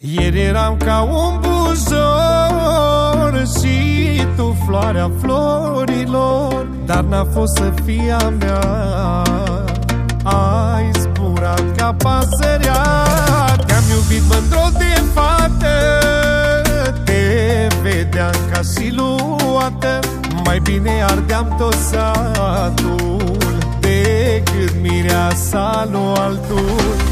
Ieri eram ca un buzor Și tu floarea florilor. Dar n-a fost să fie a mea. Ai zburat ca pasărea Te-am iubit mândro de fată. Te vedeam ca siluată Mai bine ardeam tot satul Decât mireasa lui altul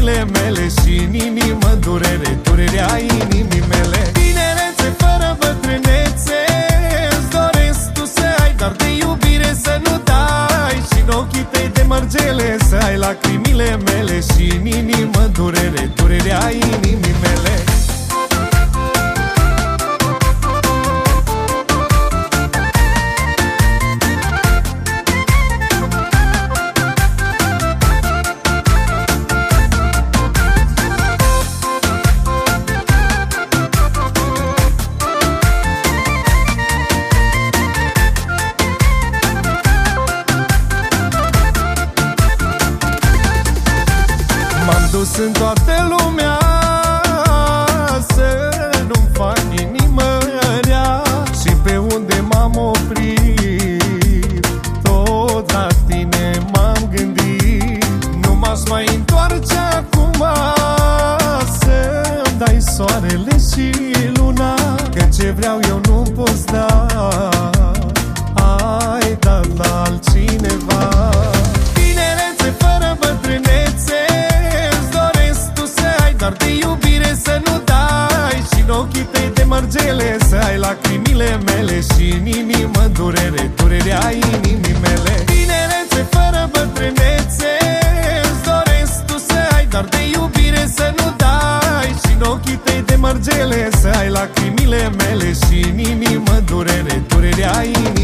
lacrimile mele și în inimă durere Durerea inimii mele. Tinerețe fără bătrânețe Îți doresc tu să ai dar de iubire să nu dai Și în ochii tăi de mărgele Să ai lacrimile mele și în în toată lumea Să nu-mi fac inimă rea Și pe unde m-am oprit Tot la tine m-am gândit. Nu m-aș mai întoarce acum Să-mi dai soarele și luna. Că ce vreau eu nu poți da Ai dat la altcineva mărgele Să ai lacrimile mele și în inimă durere Durerea inimii mele. Tinerețe fără bătrânețe Îți doresc tu să ai dar de iubire să nu dai. Și în ochii tăi de mărgele Să ai lacrimile mele și în inimă durere Durerea inimii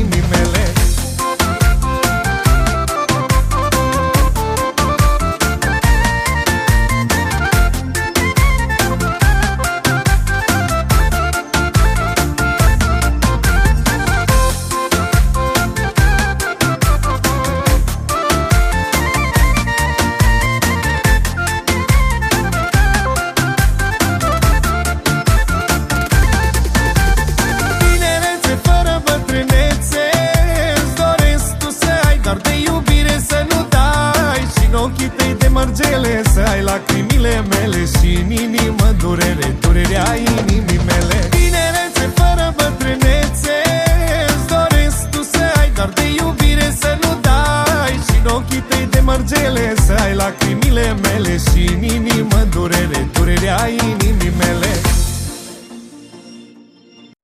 durere Durerea inimii mele